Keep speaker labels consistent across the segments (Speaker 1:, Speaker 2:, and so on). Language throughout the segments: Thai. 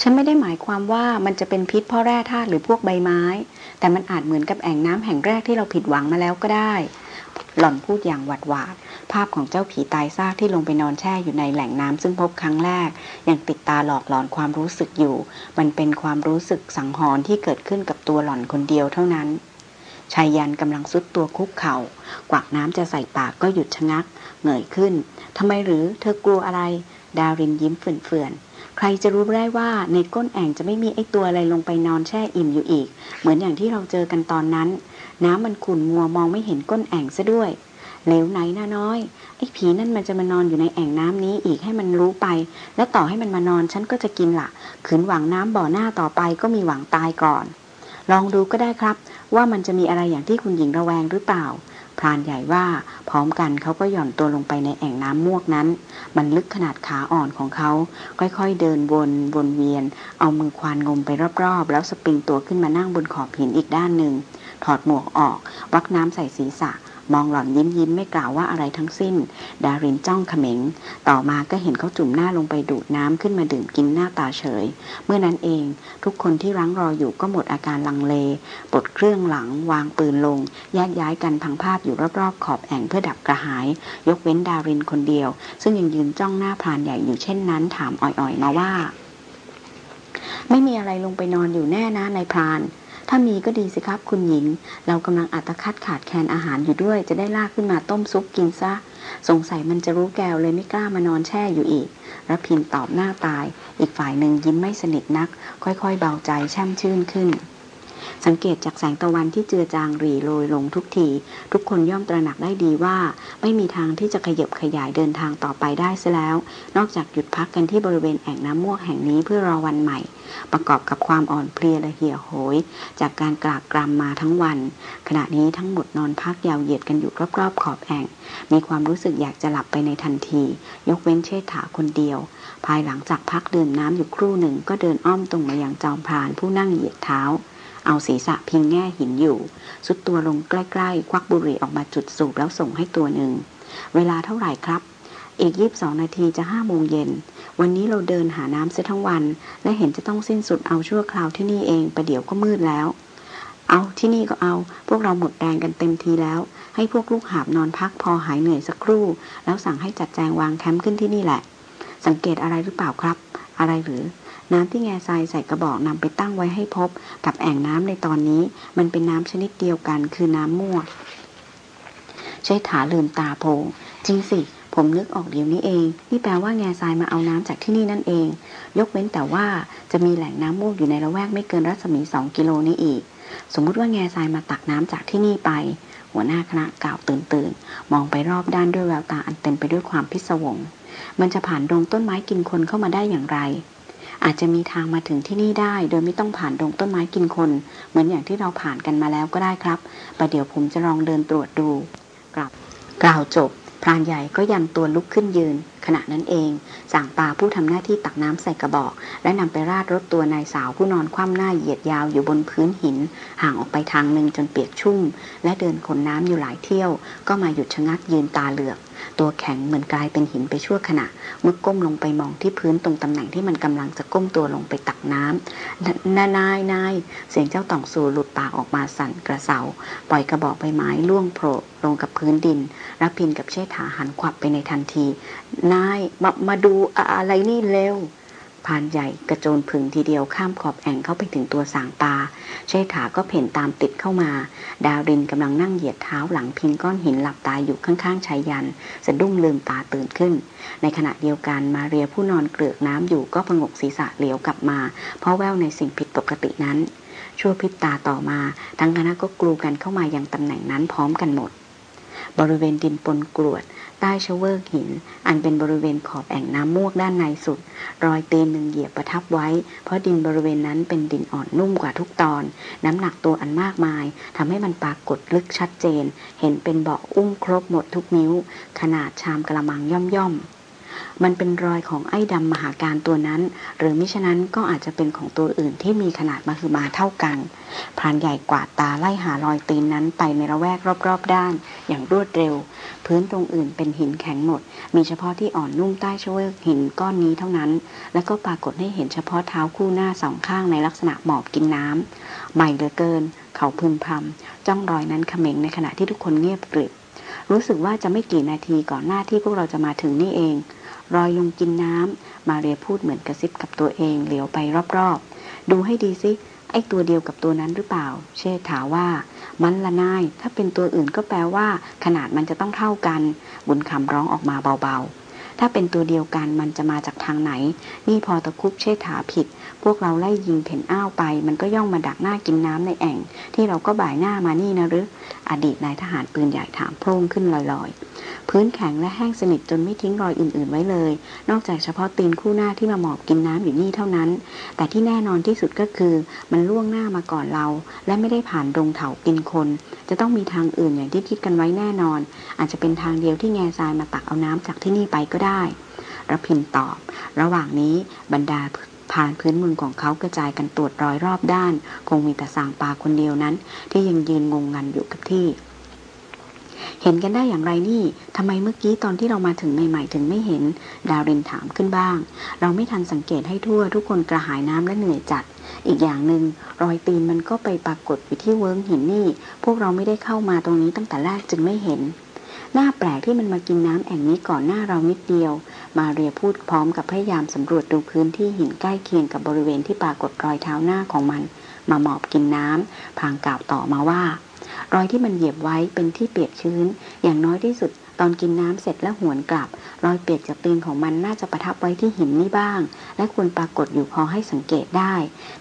Speaker 1: ฉันไม่ได้หมายความว่ามันจะเป็นพิษเพราะแร่ธาตุหรือพวกใบไม้ แต่มันอาจเหมือนกับแอ่งน้ำแห่งแรกที่เราผิดหวังมาแล้วก็ได้ หล่อนพูดอย่างหวาดหวาดภาพของเจ้าผีตายซากที่ลงไปนอนแช่อยู่ในแหล่งน้ำซึ่งพบครั้งแรก ยังติดตาหลอกหลอนความรู้สึกอยู่ มันเป็นความรู้สึกสังหรณ์ที่เกิดขึ้นกับตัวหล่อนคนเดียวเท่านั้นชายยันกำลังซุดตัวคุกเขา่า กวักน้ำจะใส่ปากก็หยุดชะงักเงยขึ้นทำไมหรือเธอกลัวอะไร ดารินยิ้มเฟื่อนๆ ใครจะรู้ได้ว่าในก้นแอ่งจะไม่มีไอตัวอะไรลงไปนอนแช่อิ่มอยู่อีก เหมือนอย่างที่เราเจอกันตอนนั้น น้ำมันขุ่นมัวมองไม่เห็นก้นแอ่งซะด้วยเลวไหนน้าน้อย ไอ้ผีนั่นมันจะมานอนอยู่ในแอ่งน้ำนี้อีกให้มันรู้ไป แล้วต่อให้มันมานอนฉันก็จะกินละ่ะขืนหวังน้ำบ่อหน้าต่อไปก็มีหวังตายก่อน ลองดูก็ได้ครับ ว่ามันจะมีอะไรอย่างที่คุณหญิงระแวงหรือเปล่า พรานใหญ่ว่าพร้อมกันเขาก็หย่อนตัวลงไปในแอ่งน้ำมวกนั้น มันลึกขนาดขาอ่อนของเขา ค่อยๆเดินวนวนเวียน เอามือควานงมไปรอบๆ แล้วสปริงตัวขึ้นมานั่งบนขอบหินอีกด้านหนึ่งถอดหมวกออก วักน้ำใส่ศีรษะ มองหล่อนยิ้มยิ้มไม่กล่าวว่าอะไรทั้งสิ้น ดารินจ้องเขม็ง ต่อมาก็เห็นเขาจุ่มหน้าลงไปดูดน้ำขึ้นมาดื่มกินหน้าตาเฉย เมื่อนั้นเองทุกคนที่รั้งรออยู่ก็หมดอาการลังเล ปลดเครื่องหลัง วางปืนลง แยกย้ายกันพังภาพอยู่รอบๆ ขอบแอ่งเพื่อดับกระหาย ยกเว้นดารินคนเดียว ซึ่งยังยืนจ้องหน้าพรานใหญ่อยู่เช่นนั้นถามอ่อยๆมาว่า ไม่มีอะไรลงไปนอนอยู่แน่นะในพราน ถ้ามีก็ดีสิครับ คุณหญิง เรากำลังอัตคัดขาดแคลนอาหารอยู่ด้วย จะได้ลากขึ้นมาต้มซุปกินซะ สงสัยมันจะรู้แกวเลยไม่กล้ามานอนแช่อยู่อีกรพินตอบหน้าตาย อีกฝ่ายหนึ่งยิ้มไม่สนิทนัก ค่อยๆ เบาใจแช่มชื่นขึ้น สังเกตจากแสงตะวันที่เจือจางรีโรยลงทุกที ทุกคนย่อมตระหนักได้ดีว่า ไม่มีทางที่จะขยับขยายเดินทางต่อไปได้เสียแล้ว นอกจากหยุดพักกันที่บริเวณแอ่งน้ำม่วงแห่งนี้เพื่อรอวันใหม่ ประกอบกับความอ่อนเพลียและเหี่ยโหย จากการกรากกรำมาทั้งวัน ขณะนี้ทั้งหมดนอนพักยาวเหยียดกันอยู่รอบๆขอบแอ่ง มีความรู้สึกอยากจะหลับไปในทันที ยกเว้นเชษฐาคนเดียว ภายหลังจากพักดื่มน้ำอยู่ครู่หนึ่งก็เดินอ้อมตรงมายังจอมพรานผู้นั่งเหยียดเท้า เอาศีรษะพิงแง่หินอยู่ สุดตัวลงใกล้ๆ ควักบุหรี่ออกมาจุดสูบแล้วส่งให้ตัวหนึ่ง เวลาเท่าไหร่ครับ อีกยีบสองนาทีจะห้าโมงเย็น วันนี้เราเดินหาน้ำเสียทั้งวัน และเห็นจะต้องสิ้นสุดเอาชั่วคราวที่นี่เองประเดี๋ยวก็มืดแล้ว เอาที่นี่ก็เอา พวกเราหมดแรงกันเต็มทีแล้ว ให้พวกลูกหาบนอนพักพอหายเหนื่อยสักครู่ แล้วสั่งให้จัดแจงวางแคมป์ขึ้นที่นี่แหละ สังเกตอะไรหรือเปล่าครับ อะไรหรือ น้ำที่แง่ทรายใส่กระบอกนำไปตั้งไว้ให้พบ กับแอ่งน้ำในตอนนี้ มันเป็นน้ำชนิดเดียวกันคือน้ำม่วใช้ถาลืมตาโพงจริงสิ ผมนึกออกเดี๋ยวนี้เอง นี่แปลว่าแง่ทรายมาเอาน้ำจากที่นี่นั่นเอง ยกเว้นแต่ว่าจะมีแหล่งน้ำม่วงอยู่ในละแวกไม่เกินรัศมีสองกิโลนี้อีก สมมุติว่าแง่ทรายมาตักน้ำจากที่นี่ไปหัวหน้าคณะกล่าวตื่นตื่นมองไปรอบด้านด้วยแววตาอันเต็มไปด้วยความพิศวง มันจะผ่านดงต้นไม้กินคนเข้ามาได้อย่างไร อาจจะมีทางมาถึงที่นี่ได้ โดยไม่ต้องผ่านดงต้นไม้กินคน เหมือนอย่างที่เราผ่านกันมาแล้วก็ได้ครับ ประเดี๋ยวผมจะลองเดินตรวจดู กลับ กล่าวจบ พรานใหญ่ก็ยันตัวลุกขึ้นยืน ขณะนั้นเอง สั่งปาผู้ทำหน้าที่ตักน้ำใส่กระบอก และนำไปราดรถตัวนายสาวผู้นอนคว่ำหน้าเหยียดยาวอยู่บนพื้นหิน ห่างออกไปทางหนึ่งจนเปียกชุ่ม และเดินขนน้ำอยู่หลายเที่ยว ก็มาหยุดชะงักยืนตาเหลือก ตัวแข็งเหมือนกลายเป็นหินไปชั่วขณะ เมื่อก้มลงไปมองที่พื้นตรงตำแหน่งที่มันกำลังจะก้มตัวลงไปตักน้ำนานายนายเสียงเจ้าต่องสูหลุดปากออกมาสั่นกระเซาปล่อยกระบอกใบไม้ล่วงโผล่ลงกับพื้นดินรับพินกับเชษฐาหันขวับไปในทันทีนายมามาดูอะไรนี่เร็วพานใหญ่กระโจนผึ่งทีเดียวข้ามขอบแอ่งเข้าไปถึงตัวสางปลาเชษฐาก็เพ่นตามติดเข้ามา ดาวรินกำลังนั่งเหยียดเท้าหลังพิงก้อนหินหลับตายอยู่ข้างๆชายยัน สะดุ้งลืมตาตื่นขึ้น ในขณะเดียวกันมาเรียผู้นอนเกลือกน้ำอยู่ก็พงกศีรษะเหลียวกลับมา เพราะแววในสิ่งผิดปกตินั้น ชั่วพริบตาต่อมา ทั้งคณะก็กลูกันเข้ามายังตำแหน่งนั้นพร้อมกันหมด บริเวณดินปนกรวด ใต้ชเวอร์หิน อันเป็นบริเวณขอบแอ่งน้ำมวกด้านในสุด รอยตีนหนึ่งเหยียบประทับไว้ เพราะดินบริเวณนั้นเป็นดินอ่อนนุ่มกว่าทุกตอน น้ำหนักตัวอันมากมายทำให้มันปรากฏลึกชัดเจน เห็นเป็นเบาะอุ้มครบหมดทุกนิ้ว ขนาดชามกระมังย่อมย่อ มันเป็นรอยของไอ้ดำมหาการตัวนั้น หรือมิฉะนั้นก็อาจจะเป็นของตัวอื่นที่มีขนาดมหึมาเท่ากัน พรานใหญ่กวาดตาไล่หารอยตีนนั้นไปในระแวกรอบๆด้าน อย่างรวดเร็ว พื้นตรงอื่นเป็นหินแข็งหมด มีเฉพาะที่อ่อนนุ่มใต้ช่วยหินก้อนนี้เท่านั้น แล้วก็ปรากฏให้เห็นเฉพาะเท้าคู่หน้าสองข้างในลักษณะหมอบกินน้ำใหม่เหลือเกิน เขาพึมพำจ้องรอยนั้นเขม็งในขณะที่ทุกคนเงียบกริบรู้สึกว่าจะไม่กี่นาทีก่อนหน้าที่พวกเราจะมาถึงนี่เอง รอยลุงกินน้ำมาเรียพูดเหมือนกระซิบกับตัวเองเหลียวไปรอบๆ ดูให้ดีสิไอ้ตัวเดียวกับตัวนั้นหรือเปล่า เชษฐาว่า มันละนาย ถ้าเป็นตัวอื่นก็แปลว่า ขนาดมันจะต้องเท่ากัน บุญคำร้องออกมาเบาๆ ถ้าเป็นตัวเดียวกันมันจะมาจากทางไหน นี่พอตะคุบเชษฐาผิด พวกเราไล่ยิงเพ่นอ้าวไป มันก็ย่องมาดักหน้ากินน้ำในแอ่ง ที่เราก็บ่ายหน้ามานี่นะหรือ อดีตนายทหารปืนใหญ่ถามโพร่งขึ้นลอยๆ พื้นแข็งและแห้งสนิทจนไม่ทิ้งรอยอื่นๆไว้เลย นอกจากเฉพาะตีนคู่หน้าที่มาหมอบกินน้ำอยู่นี่เท่านั้น แต่ที่แน่นอนที่สุดก็คือมันล่วงหน้ามาก่อนเรา และไม่ได้ผ่านดงเถากินคน จะต้องมีทางอื่นอย่างที่คิดกันไว้แน่นอน อาจจะเป็นทางเดียวที่แง่ทรายมาตักเอาน้ำจากที่นี่ไปก็ได้ระพินตอบ ระหว่างนี้บรรดา ผ่านพื้นเมืองของเขากระจายกันตรวจรอยรอบด้าน คงมีแต่สางปาคนเดียวนั้น ที่ยังยืนงงงันอยู่กับที่ เห็นกันได้อย่างไรนี่ทำไมเมื่อกี้ตอนที่เรามาถึงใหม่ๆถึงไม่เห็น ดาวเรนถามขึ้นบ้าง เราไม่ทันสังเกตให้ทั่วทุกคนกระหายน้ำและเหนื่อยจัด อีกอย่างหนึง่งรอยตีนมันก็ไปปรากฏอยู่ที่เวิร์งหินนี่ พวกเราไม่ได้เข้ามาตรงนี้ตั้งแต่แรกจึงไม่เห็น หน้าแปลกที่มันมากินน้ำแอ่งนี้ก่อนหน้าเรานิดเดียว มาเรียพูดพร้อมกับพยายามสำรวจดูพื้นที่หินใกล้เคียงกับบริเวณที่ปรากฏรอยเท้าหน้าของมัน มาหมอบกินน้ำพางกล่าวต่อมาว่า รอยที่มันเหยียบไว้เป็นที่เปียกชื้น อย่างน้อยที่สุดตอนกินน้ำเสร็จแล้วหวนกลับ รอยเปียกจากตีนของมันน่าจะประทับไว้ที่หินนี่บ้าง และควรปรากฏอยู่พอให้สังเกตได้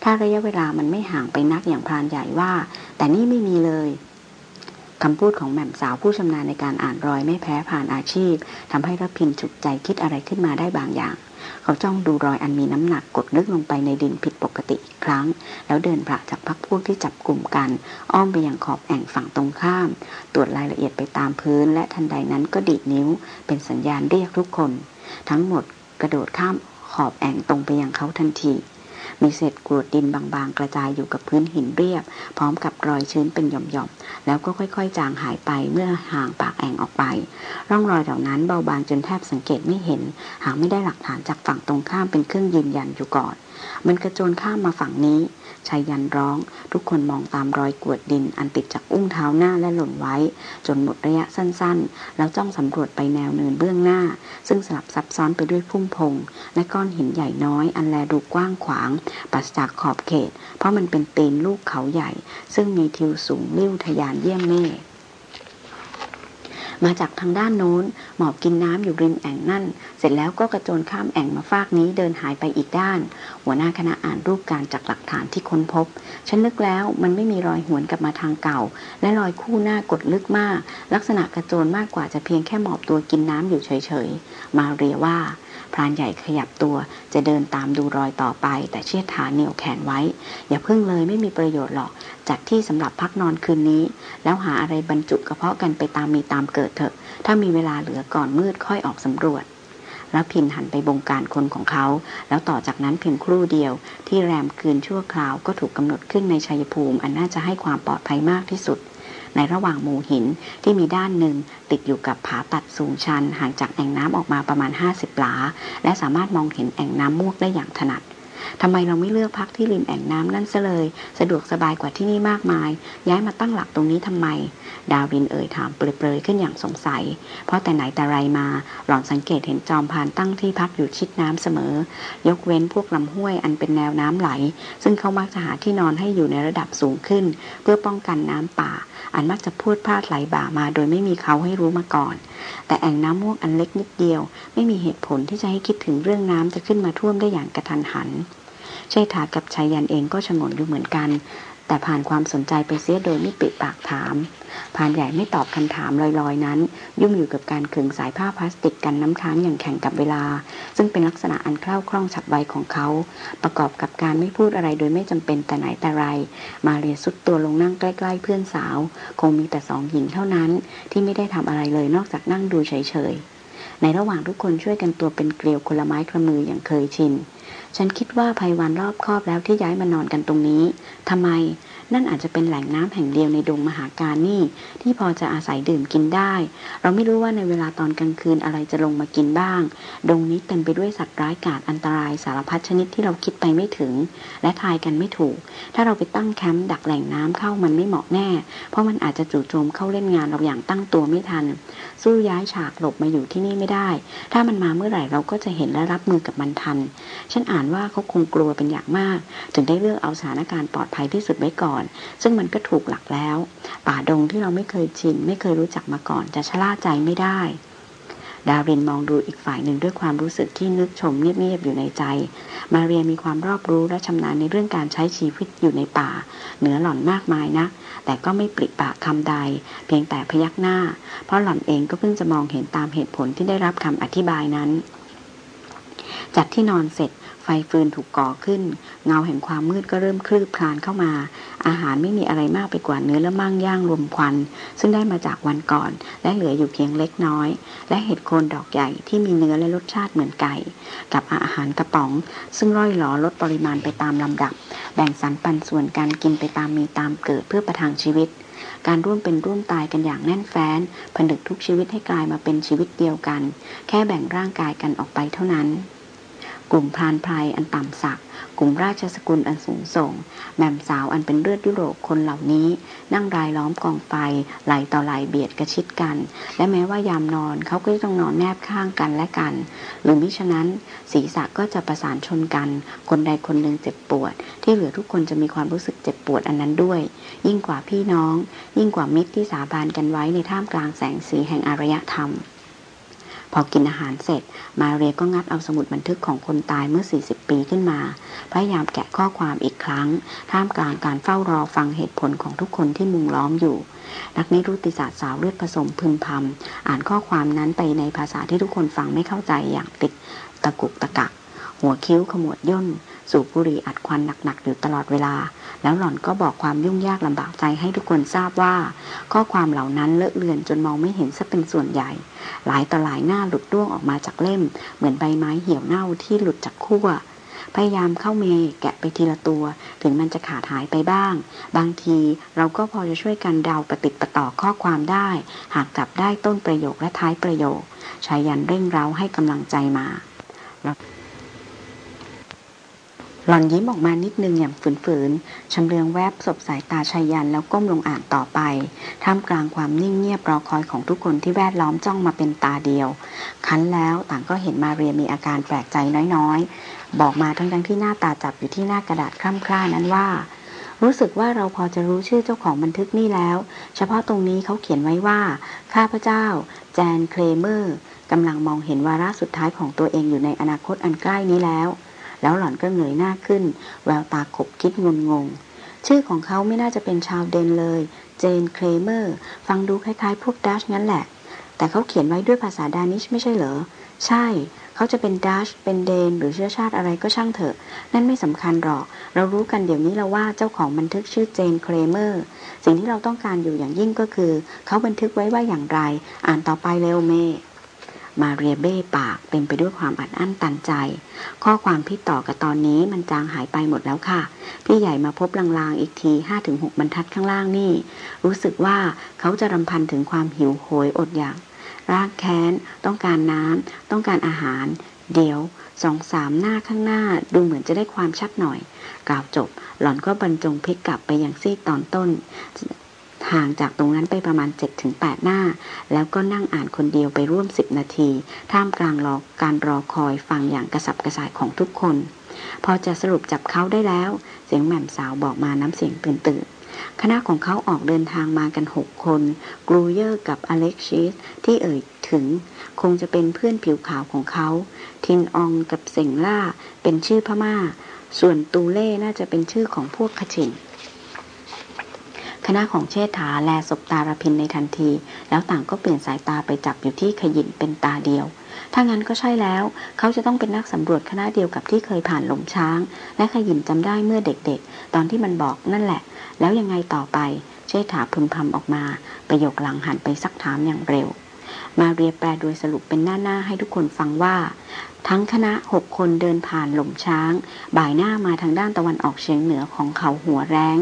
Speaker 1: ถ้าระยะเวลามันไม่ห่างไปนักอย่างพรานใหญ่ว่า แต่นี่ไม่มีเลย คำพูดของแม่มสาวผู้ชำนาญในการอ่านรอยไม่แพ้ผ่านอาชีพทำให้รพินฉุกใจคิดอะไรขึ้นมาได้บางอย่าง เขาจ้องดูรอยอันมีน้ำหนักกดลึกลงไปในดินผิดปกติอีกครั้ง แล้วเดินผ่าจากพักพวกที่จับกลุ่มกัน อ้อมไปยังขอบแอ่งฝั่งตรงข้าม ตรวจรายละเอียดไปตามพื้น และทันใดนั้นก็ดีดนิ้ว เป็นสัญญาณเรียกทุกคน ทั้งหมดกระโดดข้ามขอบแอ่งตรงไปยังเขาทันที มีเศษกรวดดินบางๆ กระจายอยู่กับพื้นหินเรียบ พร้อมกับรอยชื้นเป็นหย่อมๆ แล้วก็ค่อยๆ จางหายไปเมื่อห่างปากแอ่งออกไป ร่องรอยเหล่านั้นเบาบางจนแทบสังเกตไม่เห็น หากไม่ได้หลักฐานจากฝั่งตรงข้ามเป็นเครื่องยืนยันอยู่ก่อน มันกระโจนข้ามมาฝั่งนี้ ชายยันร้อง ทุกคนมองตามรอยกวดดิน อันติดจากอุ้งเท้าหน้าและหล่นไว้ จนหมดระยะสั้นๆ แล้วจ้องสำรวจไปแนวเนินเบื้องหน้า ซึ่งสลับซับซ้อนไปด้วยพุ่มพง และก้อนหินใหญ่น้อย อันแลดูกว้างขวางปราศจากขอบเขต เพราะมันเป็นตีนลูกเขาใหญ่ ซึ่งมีทิวสูงลิ้วทยานเยี่ยมเมฆ มาจากทางด้านโน้น หมอบกินน้ำอยู่ริมแอ่งนั่น เสร็จแล้วก็กระโจนข้ามแอ่งมาฟากนี้เดินหายไปอีกด้าน หัวหน้าคณะอ่านรูปการจากหลักฐานที่ค้นพบ ฉันนึกแล้วมันไม่มีรอยหวนกลับมาทางเก่า และรอยคู่หน้ากดลึกมาก ลักษณะกระโจนมากกว่าจะเพียงแค่หมอบตัวกินน้ำอยู่เฉยๆ มาเรียว่า พรานใหญ่ขยับตัว จะเดินตามดูรอยต่อไป แต่เชี่ยฐานเหนี่ยวแขนไว้ อย่าเพึ่งเลยไม่มีประโยชน์หรอก จัดที่สำหรับพักนอนคืนนี้ แล้วหาอะไรบรรจุกระเพาะกันไปตามมีตามเกิดเถอะ ถ้ามีเวลาเหลือก่อนมืดค่อยออกสำรวจแล้วพินหันไปบงการคนของเขา แล้วต่อจากนั้นเพียงครู่เดียว ที่แรมคืนชั่วคราวก็ถูกกำหนดขึ้นในชัยภูมิ อันน่าจะให้ความปลอดภัยมากที่สุด ในระหว่างหมู่หินที่มีด้านหนึ่งติดอยู่กับผาตัดสูงชันห่างจากแอ่งน้ำออกมาประมาณ 50 หลา และสามารถมองเห็นแอ่งน้ำมวกได้อย่างถนัดทำไมเราไม่เลือกพักที่ริมแอ่งน้ำนั่นซะเลย สะดวกสบายกว่าที่นี่มากมาย ย้ายมาตั้งหลักตรงนี้ทำไม ดาวินเอ่ยถามเปรยๆขึ้นอย่างสงสัย เพราะแต่ไหนแต่ไรมา หล่อนสังเกตเห็นจอมพานตั้งที่พักอยู่ชิดน้ำเสมอ ยกเว้นพวกลำห้วยอันเป็นแนวน้ำไหล ซึ่งเขามักจะหาที่นอนให้อยู่ในระดับสูงขึ้น เพื่อป้องกันน้ำป่า อันมักจะพูดพลาดไหลบ่ามาโดยไม่มีเขาให้รู้มาก่อน แต่แอ่งน้ำม่วงอันเล็กนิดเดียว ไม่มีเหตุผลที่จะให้คิดถึงเรื่องน้ำจะขึ้นมาท่วมได้อย่างกระทันหันชัยถากับชายยันเองก็ชงนอยู่เหมือนกัน แต่ผ่านความสนใจไปเสียโดยไม่ปิดปากถามผ่านใหญ่ไม่ตอบคำถามลอยๆ นั้น ยุ่งอยู่กับการขึงสายผ้าพลาสติกกันน้ำค้างอย่างแข่งกับเวลา ซึ่งเป็นลักษณะอันคล่าคล่องฉับไวของเขา ประกอบกับการไม่พูดอะไรโดยไม่จำเป็นแต่ไหนแต่ไร มาเรียสุดตัวลงนั่งใกล้ๆ เพื่อนสาว คงมีแต่สองหญิงเท่านั้น ที่ไม่ได้ทำอะไรเลยนอกจากนั่งดูเฉยๆในระหว่างทุกคนช่วยกันตัวเป็นเกลียวคนละไม้คละมืออย่างเคยชิน ฉันคิดว่าภัยวันรอบครอบแล้วที่ย้ายมานอนกันตรงนี้ ทำไม นั่นอาจจะเป็นแหล่งน้ำแห่งเดียวในดงมหาการนี่ ที่พอจะอาศัยดื่มกินได้ เราไม่รู้ว่าในเวลาตอนกลางคืนอะไรจะลงมากินบ้าง ดงนี้เต็มไปด้วยสัตว์ร้ายกาจอันตรายสารพัดชนิดที่เราคิดไปไม่ถึง และทายกันไม่ถูก ถ้าเราไปตั้งแคมป์ดักแหล่งน้ำเข้ามันไม่เหมาะแน่ เพราะมันอาจจะจู่โจมเข้าเล่นงานเราอย่างตั้งตัวไม่ทัน สู้ย้ายฉากหลบมาอยู่ที่นี่ไม่ได้ ถ้ามันมาเมื่อไหร่เราก็จะเห็นและรับมือกับมันทัน ฉันอ่านว่าเขาคงกลัวเป็นอย่างมากถึงได้เลือกเอาสถานการณ์ปลอดภัยที่สุดไว้ก่อน ซึ่งมันก็ถูกหลักแล้ว ป่าดงที่เราไม่เคยชินไม่เคยรู้จักมาก่อนจะชะล่าใจไม่ได้ ดาวรินมองดูอีกฝ่ายหนึ่งด้วยความรู้สึกที่นึกชมเงียบๆอยู่ในใจ มาเรียมีความรอบรู้และชำนาญในเรื่องการใช้ชีวิตอยู่ในป่า เหนือหล่อนมากมายนะ แต่ก็ไม่ปริปากคำใด เพียงแต่พยักหน้า เพราะหล่อนเองก็เพิ่งจะมองเห็นตามเหตุผลที่ได้รับคำอธิบายนั้น จัดที่นอนเสร็จ ฟฟืนถูกก่อขึ้น เงาแห่งความมืดก็เริ่มคลืบคลานเข้ามา อาหารไม่มีอะไรมากไปกว่าเนื้อและมั่งย่างรวมควัน ซึ่งได้มาจากวันก่อน และเหลืออยู่เพียงเล็กน้อย และเห็ดโคนดอกใหญ่ที่มีเนื้อและรสชาติเหมือนไก่ กับอาหารกระป๋อง ซึ่งร่อยหลอลดปริมาณไปตามลำดับ แบ่งสรรปันส่วนการกินไปตามมีตามเกิดเพื่อประทังชีวิตการร่วมเป็นร่วมตายกันอย่างแน่นแฟ้น ผนึกทุกชีวิตให้กลายมาเป็นชีวิตเดียวกัน แค่แบ่งร่างกายกันออกไปเท่านั้น กลุ่มพรานไพรอันต่ำสัก กลุ่มราชสกุลอันสูงส่ง แม่มสาวอันเป็นเลือดยุโรปคนเหล่านี้ นั่งรายล้อมกองไฟไหลต่อไหลเบียดกระชิดกัน และแม้ว่ายามนอนเขาก็ต้องนอนแนบข้างกันและกัน หรือมิฉะนั้น ศีรษะก็จะประสานชนกัน คนใดคนหนึ่งเจ็บปวด ที่เหลือทุกคนจะมีความรู้สึกเจ็บปวดอันนั้นด้วย ยิ่งกว่าพี่น้อง ยิ่งกว่ามิตรที่สาบานกันไว้ในท่ามกลางแสงสีแห่งอารยธรรม พอกินอาหารเสร็จ มาเรียก็งัดเอาสมุดบันทึกของคนตายเมื่อ 40 ปีขึ้นมา พยายามแกะข้อความอีกครั้ง ท่ามกลางการเฝ้ารอฟังเหตุผลของทุกคนที่มุงล้อมอยู่ นักนิรุติศาสตร์สาวเลือดผสมพึมพำอ่านข้อความนั้นไปในภาษาที่ทุกคนฟังไม่เข้าใจอย่างติดตะกุกตะกัก หัวคิ้วขมวดย่น สูบบุหรี่อัดควันหนักๆอยู่ตลอดเวลา แล้วหล่อนก็บอกความยุ่งยากลำบากใจให้ทุกคนทราบว่า ข้อความเหล่านั้นเลอะเลือนจนมองไม่เห็นซะเป็นส่วนใหญ่ หลายต่อหลายหน้าหลุดร่วงออกมาจากเล่ม เหมือนใบไม้เหี่ยวเน่าที่หลุดจากขั้วพยายามเข้าเมแกะไปทีละตัว ถึงมันจะขาดหายไปบ้าง บางทีเราก็พอจะช่วยกันเดาประติดประต่อข้อความได้ หากจับได้ต้นประโยคและท้ายประโยคชายันเร่งเร้าให้กำลังใจมา หล่อนยิ้มออกมานิดนึงอย่างฝืนๆชำเลืองแวบศพสายตาชายันแล้วก้มลงอ่านต่อไป ท่ามกลางความนิ่งเงียบรอคอยของทุกคนที่แวดล้อมจ้องมาเป็นตาเดียว คันแล้วต่างก็เห็นมาเรียมีอาการแปลกใจน้อยๆ บอกมาทั้งๆที่หน้าตาจับอยู่ที่หน้ากระดาษคร่ำคร่านั้นว่า รู้สึกว่าเราพอจะรู้ชื่อเจ้าของบันทึกนี่แล้ว เฉพาะตรงนี้เขาเขียนไว้ว่า ข้าพเจ้า แจนเคลเมอร์กำลังมองเห็นวาระสุดท้ายของตัวเองอยู่ในอนาคตอันใกล้นี้แล้ว แล้วหล่อนก็เงยหน้าขึ้น แววตาขบคิดงงชื่อของเขาไม่น่าจะเป็นชาวเดนเลย แจนเคลเมอร์ ฟังดูคล้ายๆ พวกดัตช์งั้นแหละ แต่เขาเขียนไว้ด้วยภาษาดานิชไม่ใช่เหรอ ใช่ เขาจะเป็นดัชเป็นเดน หรือเชื้อชาติอะไรก็ช่างเถอะ นั่นไม่สำคัญหรอก เรารู้กันเดี๋ยวนี้แล้วว่าเจ้าของบันทึกชื่อเจนเคลเมอร์ สิ่งที่เราต้องการอยู่อย่างยิ่งก็คือ เขาบันทึกไว้ว่าอย่างไร อ่านต่อไปเร็วเม มาเรียเบ้ปากเต็มไปด้วยความอัดอั้นตันใจ ข้อความที่ต่อกับตอนนี้มันจางหายไปหมดแล้วค่ะ พี่ใหญ่มาพบลางๆอีกทีห้าถึงหกบรรทัดข้างล่างนี่ รู้สึกว่าเขาจะรำพันถึงความหิวโหยอดอยากรากแค้น ต้องการน้ำต้องการอาหาร เดี๋ยวสองสามหน้าข้างหน้าดูเหมือนจะได้ความชัดหน่อย กล่าวจบ หล่อนก็บรรจงพลิกกลับไปยังซีตอนต้น ห่างจากตรงนั้นไปประมาณ 7-8 หน้า แล้วก็นั่งอ่านคนเดียวไปร่วม 10 นาที ท่ามกลางรอการรอคอยฟังอย่างกระสับกระส่ายของทุกคน พอจะสรุปจับเขาได้แล้ว เสียงแหม่มสาวบอกมาน้ำเสียงตื่นตื่นคณะของเขาออกเดินทางมากันหกคน กรูเยอร์กับอเล็กชิสที่เอ่ยถึง คงจะเป็นเพื่อนผิวขาวของเขา ทินอองกับเสงล่าเป็นชื่อพม่า ส่วนตูเล่น่าจะเป็นชื่อของพวกคะฉิ่น คณะของเชษฐาแลสบตารพินทร์ในทันที แล้วต่างก็เปลี่ยนสายตาไปจับอยู่ที่ขยินเป็นตาเดียว ถ้างั้นก็ใช่แล้ว เขาจะต้องเป็นนักสำรวจคณะเดียวกับที่เคยผ่านหลงช้าง และขยินจำได้เมื่อเด็กๆ ตอนที่มันบอกนั่นแหละ แล้วยังไงต่อไป เชษฐาพึมพำออกมา ประโยคหลังหันไปซักถามอย่างเร็ว มาเรียแปลโดยสรุปเป็นหน้าๆให้ทุกคนฟังว่า ทั้งคณะหกคนเดินผ่านหล่มช้าง บ่ายหน้ามาทางด้านตะวันออกเฉียงเหนือของเขาหัวแรง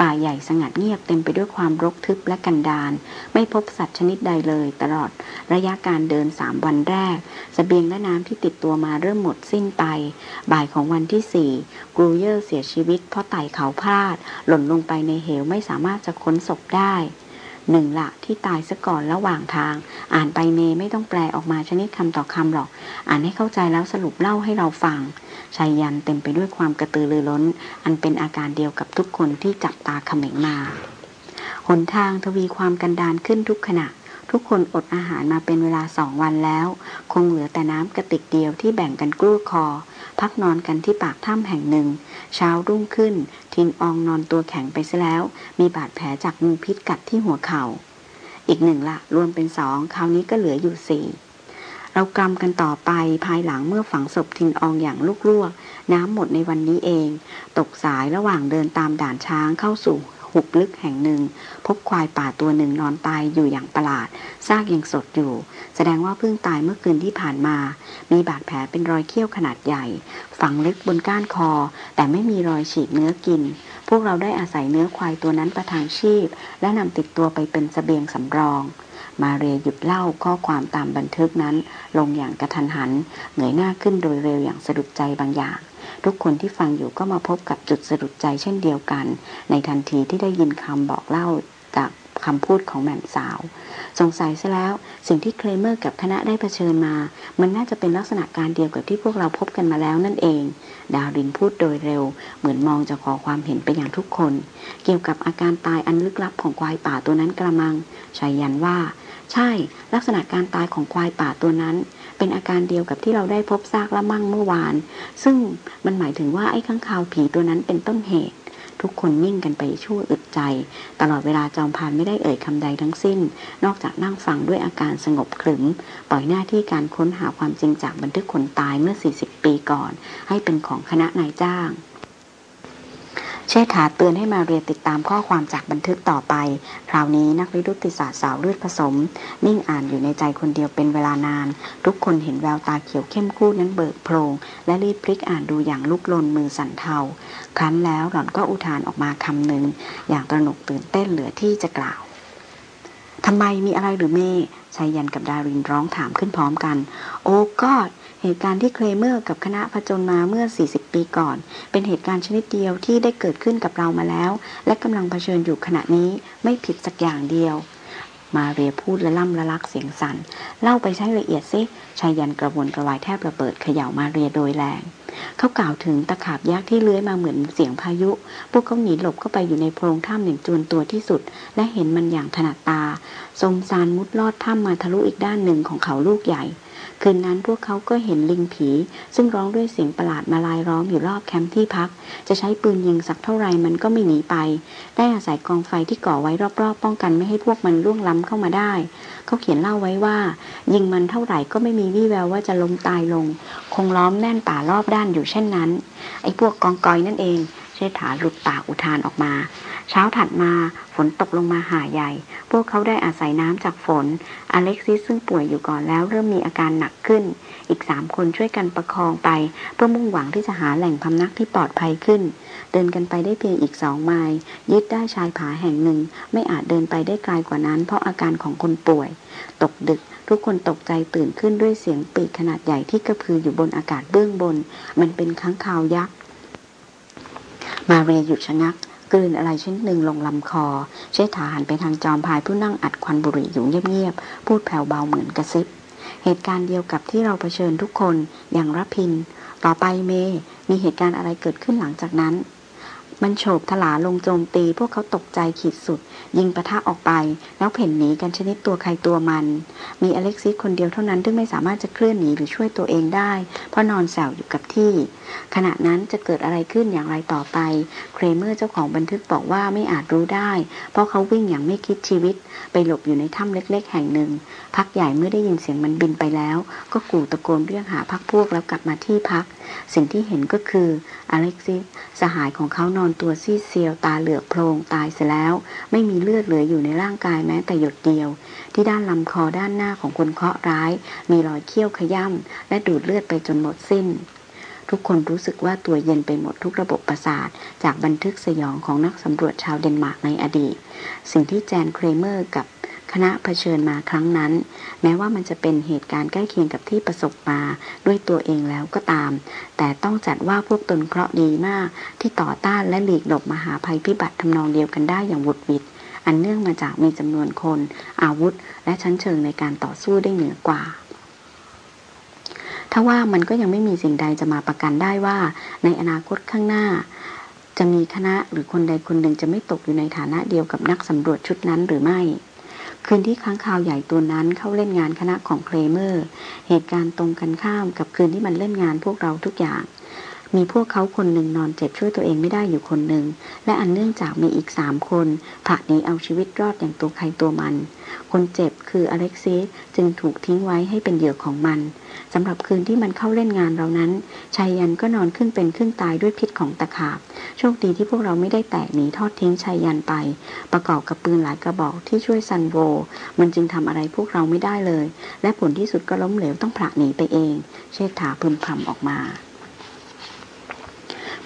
Speaker 1: ป่าใหญ่สงัดเงียบเต็มไปด้วยความรกทึบและกันดารไม่พบสัตว์ชนิดใดเลย ตลอดระยะการเดินสามวันแรกสเสบียงและน้ำที่ติดตัวมาเริ่มหมดสิ้นไป บ่ายของวันที่สี่กรูเยอร์เสียชีวิตเพราะไต่เขาพลาด หล่นลงไปในเหวไม่สามารถจะค้นศพได้ หนึ่งละที่ตายซะก่อนระหว่างทาง อ่านไปเมไม่ต้องแปลออกมาชนิดคำต่อคำหรอก อ่านให้เข้าใจแล้วสรุปเล่าให้เราฟังชายยันเต็มไปด้วยความกระตือรือร้น อันเป็นอาการเดียวกับทุกคนที่จับตาเขม็งมา หนทางทวีความกันดานขึ้นทุกขณะ ทุกคนอดอาหารมาเป็นเวลาสองวันแล้ว คงเหลือแต่น้ำกระติกเดียวที่แบ่งกันกลุ้คอ พักนอนกันที่ปากถ้ำแห่งหนึ่ง เช้ารุ่งขึ้น ทินอองนอนตัวแข็งไปซะแล้ว มีบาดแผลจากงูพิษกัดที่หัวเขา่า อีกหนึ่งละรวมเป็นสองคราวนี้ก็เหลืออยู่สี่เรากรำกันต่อไปภายหลังเมื่อฝังศพทินอองอย่างลูกลวกน้ำหมดในวันนี้เอง ตกสายระหว่างเดินตามด่านช้างเข้าสู่ หุบลึกแห่งหนึ่ง พบควายป่าตัวหนึ่งนอนตายอยู่อย่างประหลาด ซากยังสดอยู่ แสดงว่าเพิ่งตายเมื่อคืนที่ผ่านมา มีบาดแผลเป็นรอยเขี้ยวขนาดใหญ่ ฝังลึกบนก้านคอ แต่ไม่มีรอยฉีกเนื้อกิน พวกเราได้อาศัยเนื้อควายตัวนั้นประทังชีพ และนำติดตัวไปเป็นสเสบียงสำรองมาเรียหยุดเล่าข้อความตามบันทึกนั้น ลงอย่างกระทันหัน เหนื่อยหน้าขึ้นโดยเร็วอย่างสะดุดใจบางอย่าง ทุกคนที่ฟังอยู่ก็มาพบกับจุดสะดุดใจเช่นเดียวกัน ในทันทีที่ได้ยินคำบอกเล่าจากคำพูดของแม่สาว สงสัยซะแล้ว สิ่งที่เคลเมอร์กับคณะได้เผชิญมา มันน่าจะเป็นลักษณะการเดียวกับที่พวกเราพบกันมาแล้วนั่นเอง ดาวรินพูดโดยเร็ว เหมือนมองจะขอความเห็นไปอย่างทุกคน เกี่ยวกับอาการตายอันลึกลับของควายป่าตัวนั้นกระมังชายันว่า ใช่ ลักษณะการตายของควายป่าตัวนั้น เป็นอาการเดียวกับที่เราได้พบซากละมั่งเมื่อวาน ซึ่งมันหมายถึงว่าไอ้ข้างคาวผีตัวนั้นเป็นต้นเหตุ ทุกคนนิ่งกันไปชั่วอึดใจ ตลอดเวลาจอมพานไม่ได้เอ่ยคำใดทั้งสิ้น นอกจากนั่งฟังด้วยอาการสงบขรึม ปล่อยหน้าที่การค้นหาความจริงจากบันทึกคนตายเมื่อ 40 ปีก่อน ให้เป็นของคณะนายจ้าง เชษฐาเตือนให้มาเรียติดตามข้อความจากบันทึกต่อไป คราวนี้นักวิทยาศาสตร์สาวเลือดผสม นิ่งอ่านอยู่ในใจคนเดียวเป็นเวลานาน ทุกคนเห็นแววตาเขียวเข้มคู่นั้นเบิกโพรงและรีบพลิกอ่านดูอย่างลุกลนมือสั่นเทา ครั้นแล้วหล่อนก็อุทานออกมาคำหนึ่ง อย่างตระหนกตื่นเต้นเหลือที่จะกล่าวทำไมมีอะไรหรือเมชายยันกับดารินร้องถามขึ้นพร้อมกัน โอ้ก็ เหตุการณ์ที่เคลเมอร์กับคณะผจญมาเมื่อ 40 ปีก่อน เป็นเหตุการณ์ชนิดเดียวที่ได้เกิดขึ้นกับเรามาแล้ว และกำลังเผชิญอยู่ขณะนี้ไม่ผิดสักอย่างเดียว มาเรียพูดและล่ำละลักเสียงสัน่นเล่าไปใช้ละเอียดซิชายันกระวนกระวายแทบระเบิดเขย่ามาเรียโดยแรงเขากล่าวถึงตะขาบยักษ์ที่เลื้อยมาเหมือนเสียงพายุ พวกเขาหนีหลบเข้าไปอยู่ในโพรงถ้ำอย่งจวนตัวที่สุด และเห็นมันอย่างถนัดตาสมซานมุดลอดถ้ำมาทะลุอีกด้านหนึ่งของเขาลูกใหญ่ คืนนั้นพวกเขาก็เห็นลิงผี ซึ่งร้องด้วยเสียงประหลาดมาลายล้อมอยู่รอบแคมป์ที่พัก จะใช้ปืนยิงสักเท่าไรมันก็ไม่หนีไป ได้อาศัยกองไฟที่ก่อไว้รอบๆ ป้องกันไม่ให้พวกมันล่วงล้ำเข้ามาได้ เขาเขียนเล่าไว้ว่า ยิงมันเท่าไหร่ก็ไม่มีวี่แววว่าจะล้มตายลง คงล้อมแน่นป่ารอบด้านอยู่เช่นนั้น ไอ้พวกกองกอยนั่นเองเชษฐาหลุดปากอุทานออกมา เช้าถัดมาฝนตกลงมาหาใหญ่ พวกเขาได้อาศัยน้ำจากฝน อเล็กซิสซึ่งป่วยอยู่ก่อนแล้วเริ่มมีอาการหนักขึ้น อีกสามคนช่วยกันประคองไป เพื่อมุ่งหวังที่จะหาแหล่งพำนักที่ปลอดภัยขึ้น เดินกันไปได้เพียงอีกสองไมล์ยึดได้ชายผาแห่งหนึ่ง ไม่อาจเดินไปได้ไกลกว่านั้น เพราะอาการของคนป่วย ตกดึกทุกคนตกใจตื่นขึ้นด้วยเสียงปีกขนาดใหญ่ที่กระพืออยู่บนอากาศเบื้องบน มันเป็นค้างคาวยักษ์ มาเรียหยุดชะงัก กลืนอะไรชิ้นหนึ่งลงลำคอ เชษฐาหันไปทางจอมพายผู้นั่งอัดควันบุหรี่อยู่เงียบๆ พูดแผ่วเบาเหมือนกระซิบ เหตุการณ์เดียวกับที่เราเผชิญทุกคนอย่างรับพิน ต่อไปเม มีเหตุการณ์อะไรเกิดขึ้นหลังจากนั้น มันโฉบถลาลงโจมตีพวกเขาตกใจขีดสุด ยิงปะทะออกไป แล้วเพ่นหนีกันชนิดตัวใครตัวมัน มีอเล็กซิสคนเดียวเท่านั้นที่ไม่สามารถจะเคลื่อนหนีหรือช่วยตัวเองได้ เพราะนอนแสวอยู่กับที่ ขณะนั้นจะเกิดอะไรขึ้นอย่างไรต่อไป เครเมอร์เจ้าของบันทึกบอกว่าไม่อาจรู้ได้ เพราะเขาวิ่งอย่างไม่คิดชีวิตไปหลบอยู่ในถ้ำเล็ก ๆ แห่งหนึ่ง พักใหญ่เมื่อได้ยินเสียงมันบินไปแล้ว ก็กู่ตะโกนเรียกหาพักพวกแล้วกลับมาที่พัก สิ่งที่เห็นก็คืออเล็กซิสสหายของเขานอนตัวซีดเซียวตาเหลือกโพลงตายเสียแล้ว ไม่มีเลือดเหลืออยู่ในร่างกายแม้แต่หยดเดียว ที่ด้านลำคอด้านหน้าของคนเคราะห์ร้าย มีรอยเขี้ยวขย่ำและดูดเลือดไปจนหมดสิ้น ทุกคนรู้สึกว่าตัวเย็นไปหมดทุกระบบประสาท จากบันทึกสยองของนักสำรวจชาวเดนมาร์กในอดีต สิ่งที่แจนเครเมอร์กับคณะเผชิญมาครั้งนั้น แม้ว่ามันจะเป็นเหตุการณ์ใกล้เคียงกับที่ประสบมาด้วยตัวเองแล้วก็ตาม แต่ต้องจัดว่าพวกตนเคราะห์ดีมาก ที่ต่อต้านและหลีกหลบมหาภัยพิบัติทำนองเดียวกันได้อย่างวุดวิดอันเนื่องมาจากมีจำนวนคน อาวุธ และชั้นเชิงในการต่อสู้ได้เหนือกว่า ถ้าว่ามันก็ยังไม่มีสิ่งใดจะมาประกันได้ว่า ในอนาคตข้างหน้า จะมีคณะหรือคนใดคนหนึ่งจะไม่ตกอยู่ในฐานะเดียวกับนักสำรวจชุดนั้นหรือไม่ คืนที่ค้างคาวใหญ่ตัวนั้นเข้าเล่นงานคณะของเคลเมอร์ เหตุการณ์ตรงกันข้ามกับคืนที่มันเล่นงานพวกเราทุกอย่าง มีพวกเขาคนหนึ่งนอนเจ็บช่วยตัวเองไม่ได้อยู่คนหนึ่ง และอันเนื่องจากมีอีกสามคนผ่าหนีเอาชีวิตรอดอย่างตัวใครตัวมัน คนเจ็บคืออเล็กซิสจึงถูกทิ้งไว้ให้เป็นเหยื่อของมันสำหรับคืนที่มันเข้าเล่นงานเรานั้นชายยันก็นอนขึ้นเป็นขึ้นตายด้วยพิษของตะขาบ โชคดีที่พวกเราไม่ได้แตกหนีทอดทิ้งชายยันไป ประกอบกับปืนหลายกระบอกที่ช่วยซันโว มันจึงทำอะไรพวกเราไม่ได้เลย และผลที่สุดก็ล้มเหลวต้องผละหนีไปเอง เชษฐาพึมพำออกมา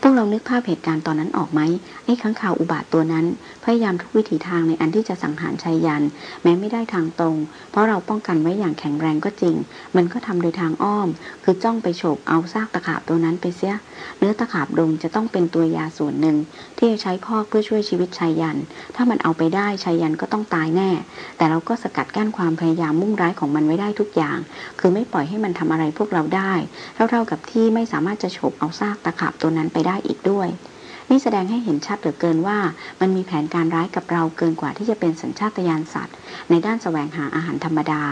Speaker 1: วกเรานึกภาพเหตุการณ์ตอนนั้นออกไหมไอ้ข้างข่าวอุบาทตัวนั้น พยายามทุกวิถีทางในอันที่จะสังหารชัยยัน แม้ไม่ได้ทางตรง เพราะเราป้องกันไว้อย่างแข็งแรงก็จริง มันก็ทำโดยทางอ้อม คือจ้องไปโฉบเอาซากตะขาบตัวนั้นไปเสีย เนื้อตะขาบดงจะต้องเป็นตัวยาส่วนหนึ่ง ที่จะใช้พอกเพื่อช่วยชีวิตชัยยัน ถ้ามันเอาไปได้ชัยยันก็ต้องตายแน่ แต่เราก็สกัดกั้นความพยายามมุ่งร้ายของมันไว้ได้ทุกอย่าง คือไม่ปล่อยให้มันทำอะไรพวกเราได้เท่าๆกับที่ไม่สามารถจะโฉบเอาซากตะขาบตัวนั้นไปได้อีกด้วย นี่แสดงให้เห็นชัดเหลือเกินว่า มันมีแผนการร้ายกับเราเกินกว่าที่จะเป็นสัญชาตญาณสัตว์ ในด้านแสวงหาอาหารธรรมดา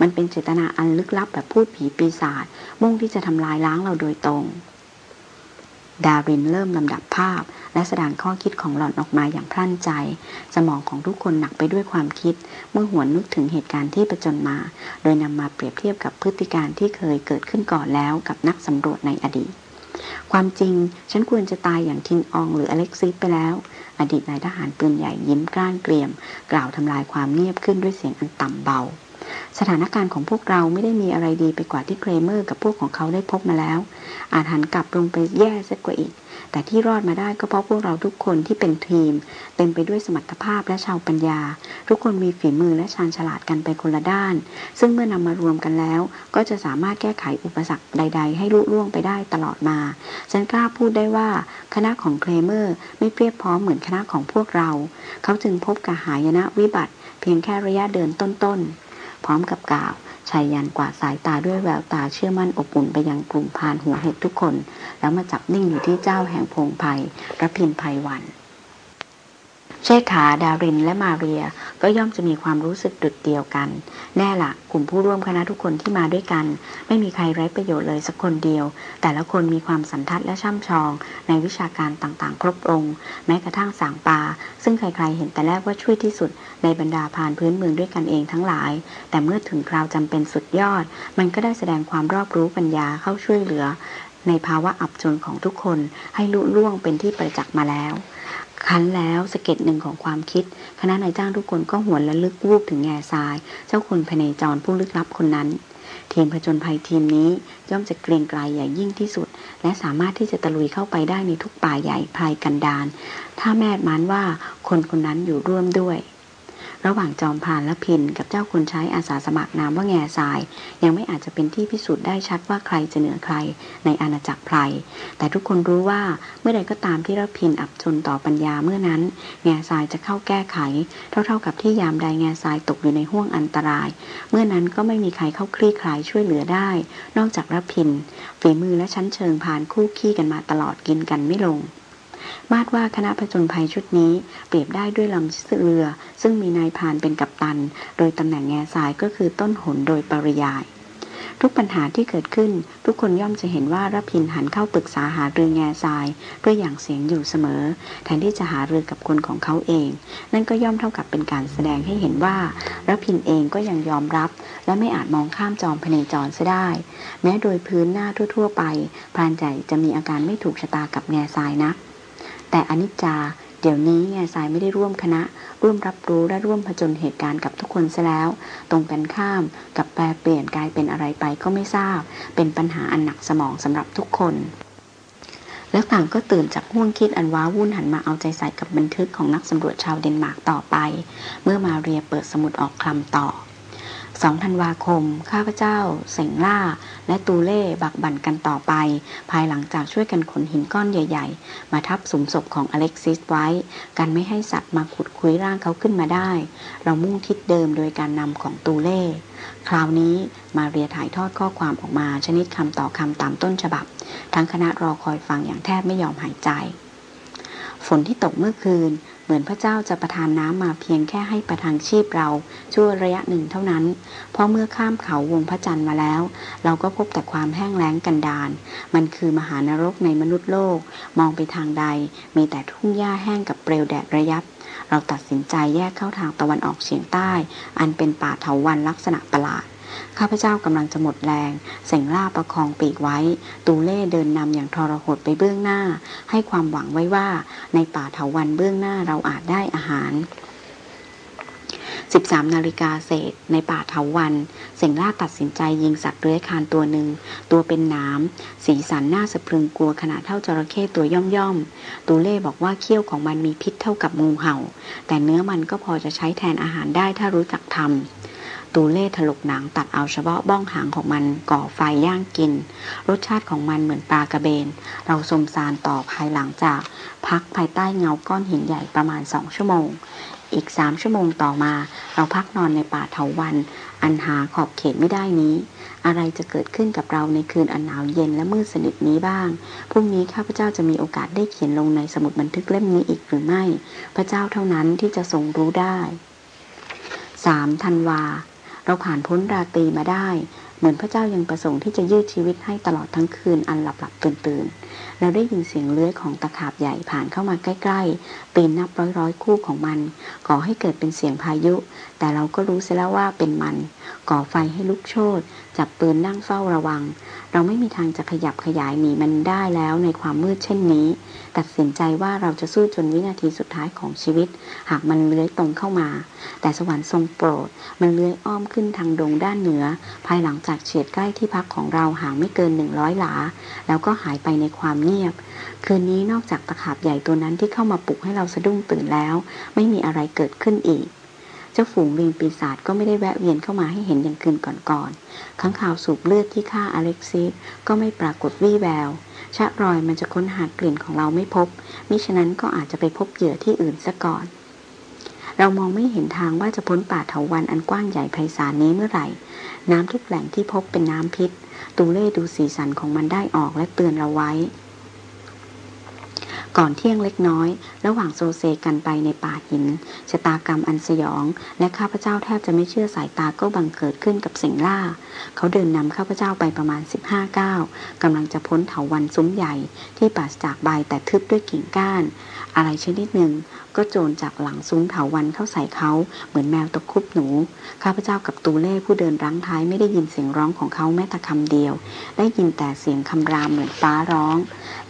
Speaker 1: มันเป็นเจตนาอันลึกลับแบบพูดผีปีศาจมุ่งที่จะทำลายล้างเราโดยตรง ดารินเริ่มลำดับภาพ และแสดงข้อคิดของหล่อนออกมาอย่างพลั่นใจ สมองของทุกคนหนักไปด้วยความคิด เมื่อหวนนึกถึงเหตุการณ์ที่ประจนมา โดยนำมาเปรียบเทียบกับพฤติการที่เคยเกิดขึ้นก่อนแล้วกับนักสำรวจในอดีต ความจริง ฉันควรจะตายอย่างทิงอองหรืออเล็กซิสไปแล้ว อดีตนายทหารปืนใหญ่ยิ้มกล้านเกรียม กล่าวทำลายความเงียบขึ้นด้วยเสียงอันต่ำเบา สถานการณ์ของพวกเราไม่ได้มีอะไรดีไปกว่าที่เครเมอร์กับพวกของเขาได้พบมาแล้ว อาจหันกลับลงไปแย่ซะกว่าอีก แต่ที่รอดมาได้ก็เพราะพวกเราทุกคนที่เป็นทีม เต็มไปด้วยสมรรถภาพและชาวปัญญา ทุกคนมีฝีมือและชาญฉลาดกันไปคนละด้าน ซึ่งเมื่อนำมารวมกันแล้ว ก็จะสามารถแก้ไขอุปสรรคใด ๆ ให้ลุล่วงไปได้ตลอดมาฉันกล้าพูดได้ว่าคณะของเคลเมอร์ไม่เปรียบพร้อมเหมือนคณะของพวกเรา เขาจึงพบกับหายนะวิบัติ เพียงแค่ระยะเดินต้นๆพร้อมกับกล่าว ชายยันกวาดสายตาด้วยแววตาเชื่อมั่นอบอุ่นไปยังกลุ่มพานหัวเห็ดทุกคน แล้วมาจับนิ่งอยู่ที่เจ้าแห่งพงไพรระพินไพรวัน เชษฐาดารินและมาเรียก็ย่อมจะมีความรู้สึกดุดเดียวกัน แน่ละกลุ่มผู้ร่วมคณะทุกคนที่มาด้วยกัน ไม่มีใครไร้ประโยชน์เลยสักคนเดียว แต่ละคนมีความสันทัดและช่ำชอง ในวิชาการต่างๆ ครบองค์แม้กระทั่งสางปา ซึ่งใครๆเห็นแต่แรกว่าช่วยที่สุด ในบรรดาพานพื้นเมืองด้วยกันเองทั้งหลาย แต่เมื่อถึงคราวจำเป็นสุดยอด มันก็ได้แสดงความรอบรู้ปัญญาเข้าช่วยเหลือ ในภาวะอับจนของทุกคนให้ลุล่วงเป็นที่ประจักษ์มาแล้ว คันแล้วสเก็ตหนึ่งของความคิด คณะนายจ้างทุกคนก็หวนและลึกวูบถึงแง่ทราย เจ้าคุณภายในจรผู้ลึกลับคนนั้น ทีมผจญภัยทีมนี้ย่อมจะเกรงไกลอย่างยิ่งที่สุด และสามารถที่จะตะลุยเข้าไปได้ในทุกป่าใหญ่ภายกันดานถ้าแม่มันว่าคนคนนั้นอยู่ร่วมด้วย ระหว่างจอมพานและพินกับเจ้าคนใช้อาสาสมัครนามว่าแง่ทราย ยังไม่อาจจะเป็นที่พิสูจน์ได้ชัดว่าใครจะเหนือใครในอาณาจักรไพรแต่ทุกคนรู้ว่าเมื่อใดก็ตามที่ระพินอับจนต่อปัญญาเมื่อนั้น แง่ทรายจะเข้าแก้ไข เท่าๆกับที่ยามใดแง่ทรายตกอยู่ในห่วงอันตราย เมื่อนั้นก็ไม่มีใครเข้าคลี่คลายช่วยเหลือได้ นอกจากระพินฝีมือและชั้นเชิงผ่านคู่ขี้กันมาตลอดกินกันไม่ลง มาดว่าคณะผจญภัยชุดนี้ เปรียบได้ด้วยลำเรือ ซึ่งมีนายพานเป็นกัปตัน โดยตำแหน่งแง่ทรายก็คือต้นหนโดยปริยาย ทุกปัญหาที่เกิดขึ้น ทุกคนย่อมจะเห็นว่ารพินหันเข้าปรึกษาหาเรือแง่ทรายเพื่ออย่างเสียงอยู่เสมอ แทนที่จะหาเรือกับคนของเขาเอง นั่นก็ย่อมเท่ากับเป็นการแสดงให้เห็นว่ารพินเองก็ยังยอมรับ และไม่อาจมองข้ามจอมพเนจรเสียได้ แม้โดยพื้นหน้าทั่ว ๆ ไปพรานใหญ่จะมีอาการไม่ถูกชะตากับแง่ทรายนะัก แต่อนิจจา เดี๋ยวนี้แง่สายไม่ได้ร่วมคณะ ร่วมรับรู้และร่วมผจญเหตุการณ์กับทุกคนซะแล้ว ตรงกันข้ามกับแปรเปลี่ยนกลายเป็นอะไรไปก็ไม่ทราบ เป็นปัญหาอันหนักสมองสำหรับทุกคนแล้วต่างก็ตื่นจากห้วงคิดอันว้าวุ่นหันมาเอาใจใส่กับบันทึกของนักสำรวจชาวเดนมาร์กต่อไป เมื่อมาเรียเปิดสมุดออกคลำต่อ 2ธันวาคม ข้าพเจ้า เสงล่า และตูเล่บากบั่นกันต่อไป ภายหลังจากช่วยกันขนหินก้อนใหญ่ ๆ มาทับสุมศพของอเล็กซิสไว้ กันไม่ให้สัตว์มาขุดคุยร่างเขาขึ้นมาได้ เรามุ่งทิศเดิมโดยการนำของตูเล่ คราวนี้มาเรียถ่ายทอดข้อความออกมาชนิดคำต่อคำตามต้นฉบับ ทั้งคณะรอคอยฟังอย่างแทบไม่ยอมหายใจ ฝนที่ตกเมื่อคืน มือนพระเจ้าจะประทานน้ำมาเพียงแค่ให้ประทังชีพเราชั่วระยะหนึ่งเท่านั้น เพราะเมื่อข้ามเขาวงพระจันทร์มาแล้ว เราก็พบแต่ความแห้งแล้งกันดานมันคือมหานรกในมนุษย์โลก มองไปทางใด มีแต่ทุ่งหญ้าแห้งกับเปลวแดดระยับ เราตัดสินใจแยกเข้าทางตะวันออกเฉียงใต้ อันเป็นป่าเถาวันลักษณะประหลาด ข้าพเจ้ากำลังจะหมดแรง เสงล่าประคองปีกไว้ ตูเล่เดินนำอย่างทรหดไปเบื้องหน้า ให้ความหวังไว้ว่า ในป่าเถาวันเบื้องหน้าเราอาจได้อาหาร13นาฬิกาเศษในป่าเถาวัน เสงล่าตัดสินใจยิงสัตว์เลื้อยคานตัวหนึ่ง ตัวเป็นน้ำสีสันหน่าสะพรึงกลัวขนาดเท่าจระเข้ตัวย่อมย่อมตูเล่บอกว่าเขี้ยวของมันมีพิษเท่ากับงูเห่า แต่เนื้อมันก็พอจะใช้แทนอาหารได้ถ้ารู้จักทำ ตูเล่ถลกหนังตัดเอาเฉพาะบ้องหางของมันก่อไฟย่างกิน รสชาติของมันเหมือนปลากระเบน เราสมสารต่อภายหลังจาก พักภายใต้เงาก้อนหินใหญ่ประมาณสองชั่วโมง อีกสามชั่วโมงต่อมา เราพักนอนในป่าเถาวัน อันหาขอบเขตไม่ได้นี้ อะไรจะเกิดขึ้นกับเราในคืนอันหนาวเย็นและมืดสนิทนี้บ้างพรุ่งนี้ข้าพเจ้าจะมีโอกาสได้เขียนลงในสมุดบันทึกเล่มนี้อีกหรือไม่ พระเจ้าเท่านั้นที่จะทรงรู้ได้สามธันวา เราผ่านพ้นราตรีมาได้ เหมือนพระเจ้ายังประสงค์ที่จะยืดชีวิตให้ตลอดทั้งคืนอันหลับหลับตื่นตื่นเราได้ยินเสียงเลื้อยของตะขาบใหญ่ผ่านเข้ามาใกล้ ๆ ปีนนับร้อยร้อยคู่ของมันก่อให้เกิดเป็นเสียงพายุ แต่เราก็รู้เสียแล้วว่าเป็นมัน ก่อไฟให้ลุกโชนจับปืนนั่งเฝ้าระวัง เราไม่มีทางจะขยับขยายหนีมันได้แล้วในความมืดเช่นนี้ ตัดสินใจว่าเราจะสู้จนวินาทีสุดท้ายของชีวิต หากมันเลื้อยตรงเข้ามา แต่สวรรค์ทรงโปรด มันเลื้อยอ้อมขึ้นทางดงด้านเหนือ ภายหลังจากเฉียดใกล้ที่พักของเราห่างไม่เกินหนึ่งร้อยหลา แล้วก็หายไปในความเงียบ คืนนี้นอกจากตะขาบใหญ่ตัวนั้นที่เข้ามาปลุกให้เราสะดุ้งตื่นแล้ว ไม่มีอะไรเกิดขึ้นอีก เจ้าฝูงลิงปีศาจก็ไม่ได้แวะเวียนเข้ามาให้เห็นอย่างคืนก่อนๆข้างข่าวสูบเลือดที่ฆ่าอเล็กซิสก็ไม่ปรากฏวี่แวว ชะรอยมันจะค้นหากลิ่นของเราไม่พบ มิฉะนั้นก็อาจจะไปพบเหยื่อที่อื่นซะก่อน เรามองไม่เห็นทางว่าจะพ้นป่าเถาวันอันกว้างใหญ่ไพศาลนี้เมื่อไหร่ น้ำทุกแหล่งที่พบเป็นน้ำพิษ ตูเล่ดูสีสันของมันได้ออกและเตือนเราไว้ ก่อนเที่ยงเล็กน้อย ระหว่างโซเซกันไปในป่าหินชะตากรรมอันสยอง และข้าพเจ้าแทบจะไม่เชื่อสายตาก็บังเกิดขึ้นกับสิงล่า เขาเดินนำข้าพเจ้าไปประมาณ 15 ก้าวกำลังจะพ้นเถาวันซุ้มใหญ่ที่ปราศจากใบแต่ทึบด้วยกิ่งก้าน อะไรชนิดหนึ่ง ก็โจรจากหลังซุ้มเถาวันเข้าใส่เขาเหมือนแมวตะคุบหนู ข้าพเจ้ากับตูเล่ผู้เดินรั้งท้ายไม่ได้ยินเสียงร้องของเขาแม้แต่คำเดียว ได้ยินแต่เสียงคำรามเหมือนฟ้าร้อง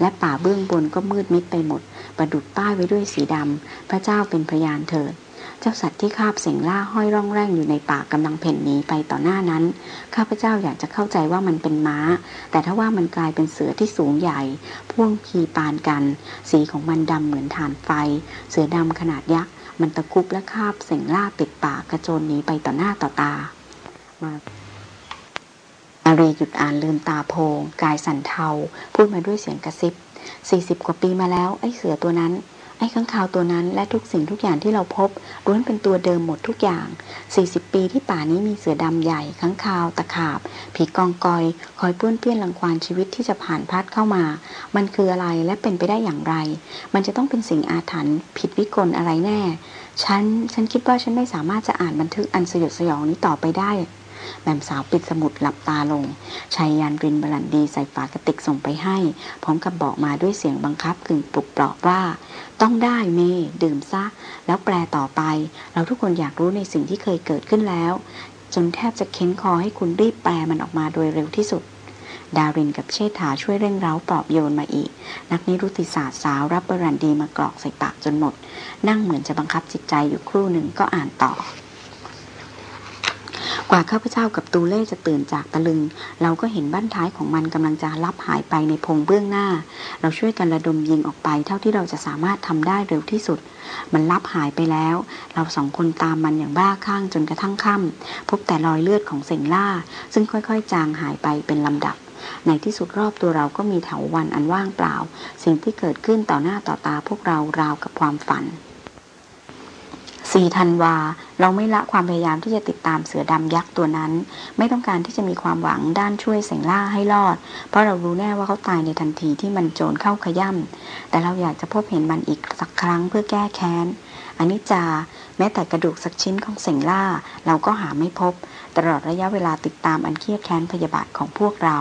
Speaker 1: และป่าเบื้องบนก็มืดมิดไปหมด ประดุดป้ายไว้ด้วยสีดำพระเจ้าเป็นพยานเถิด เจ้าสัตว์ที่คาบเสียงล่าห้อยร่องแร่งอยู่ในป่ากำลังเพ่นหนีไปต่อหน้านั้น ข้าพเจ้าอยากจะเข้าใจว่ามันเป็นม้า แต่ถ้าว่ามันกลายเป็นเสือที่สูงใหญ่ พ่วงพีปานกัน สีของมันดำเหมือนฐานไฟ เสือดำขนาดยักษ์ มันตะคุบและคาบเสียงล่าปิดป่ากระโจนหนีไปต่อหน้าต่อตา มาอารีหยุดอ่านลืมตาโพง กายสั่นเทา พูดมาด้วยเสียงกระซิบสี่สิบกว่าปีมาแล้วไอ้เสือตัวนั้น อ้ข้างคาวตัวนั้นและทุกสิ่งทุกอย่างที่เราพบล้วนเป็นตัวเดิมหมดทุกอย่างสี่สิบปีที่ป่านี้มีเสือดำใหญ่ข้างคาว ตะขาบ ผีกองกอย คอยป้วนเปี้ยนรังควานชีวิตที่จะผ่านพัดเข้ามา มันคืออะไรและเป็นไปได้อย่างไร มันจะต้องเป็นสิ่งอาถรรพ์ผิดวิกลอะไรแน่ ฉัน ฉันคิดว่าฉันไม่สามารถจะอ่านบันทึกอันสยดสยองนี้ต่อไปได้ แม่สาวปิดสมุดหลับตาลงชายยันรินบรันดีใส่ฝากระติกส่งไปให้ พร้อมกับบอกมาด้วยเสียงบังคับกึ่งปลุกปลอบว่า ต้องได้เมดื่มซะ แล้วแปลต่อไป เราทุกคนอยากรู้ในสิ่งที่เคยเกิดขึ้นแล้ว จนแทบจะเค้นคอให้คุณรีบแปลมันออกมาโดยเร็วที่สุดดารินกับเชษฐาช่วยเร่งเร้าปลอบโยนมาอีก นักนิรุติศาสตร์สาวรับบรันดีมากรอกใส่ปากจนหมด นั่งเหมือนจะบังคับจิตใจอยู่ครู่หนึ่งก็อ่านต่อ ว่าข้าพเจ้ากับตูเล่จะตื่นจากตะลึง เราก็เห็นบ้านท้ายของมันกำลังจะลับหายไปในพงเบื้องหน้า เราช่วยกันระดมยิงออกไป เท่าที่เราจะสามารถทำได้เร็วที่สุด มันลับหายไปแล้ว เราสองคนตามมันอย่างบ้าคลั่งจนกระทั่งค่ำพบแต่รอยเลือดของเซงล่า ซึ่งค่อยๆ จางหายไปเป็นลำดับในที่สุดรอบตัวเราก็มีแถววันอันว่างเปล่า สิ่งที่เกิดขึ้นต่อหน้าต่อตาพวกเราราวกับความฝันสี่ธันวา เราไม่ละความพยายามที่จะติดตามเสือดำยักษ์ตัวนั้น ไม่ต้องการที่จะมีความหวังด้านช่วยเสงล่าให้รอด เพราะเรารู้แน่ว่าเขาตายในทันทีที่มันโจรเข้าขย่ำแต่เราอยากจะพบเห็นมันอีกสักครั้งเพื่อแก้แค้นอันนี้จา แม้แต่กระดูกสักชิ้นของเสงล่า เราก็หาไม่พบ ตลอดระยะเวลาติดตามอันเครียดแค้นพยาบาทของพวกเรา